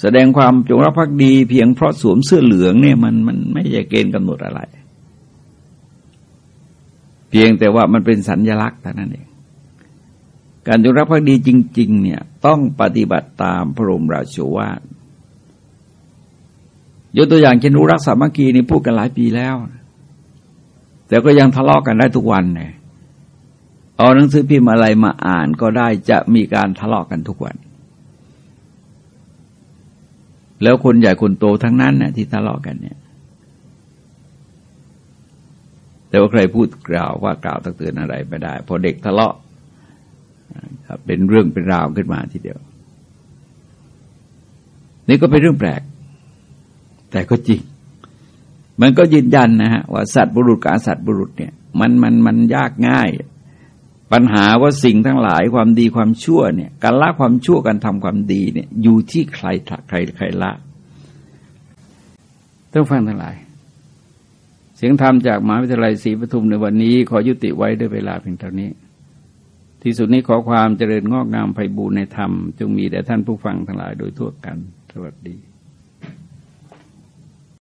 แสดงความจงรักภักดีเพียงเพราะสวมเสื้อเหลืองเนี่ยมันมันไม่ใช่เกณฑ์กำหนดอะไร เพียงแต่ว่ามันเป็นสัญญลักษณ์เท่านั้นเองการจงรักภักดีจริง ๆ เนี่ยต้องปฏิบัติตามพระบรมราชวาทยกตัวอย่างเช่นรู้รักสามัคคีนี่พูดกันหลายปีแล้ว แต่ก็ยังทะเลาะกกันได้ทุกวันเนี่ยเอาหนังสือพิมพ์อะไรมาอ่านก็ได้จะมีการทะเลาะกกันทุกวัน แล้วคนใหญ่คนโตทั้งนั้นนะที่ทะเลาะกกันเนี่ย แต่ว่าใครพูดกล่าวว่ากล่าวตักเตือนอะไรไม่ได้พอเด็กทะเลาะเป็นเรื่องเป็นราวขึ้นมาทีเดียว นี่ก็เป็นเรื่องแปลก แต่ก็จริง มันก็ยืนยันนะฮะว่าสัตว์บุรุษกับสัตว์บุรุษเนี่ย มันมันมันยากง่าย ปัญหาว่าสิ่งทั้งหลายความดีความชั่วเนี่ย การละความชั่วการทำความดีเนี่ย อยู่ที่ใครใครใครละต้องฟังทั้งหลาย สียงธรรมจากมหาวิทยาลัยศรีปทุมในวันนี้ ขอยุติไว้ด้วยเวลาเพียงเท่านี้ ที่สุดนี้ขอความเจริญงอกงามไพบูรณในธรรม จงมีแด่ท่านผู้ฟังทั้งหลายโดยทั่วกัน สวัสดี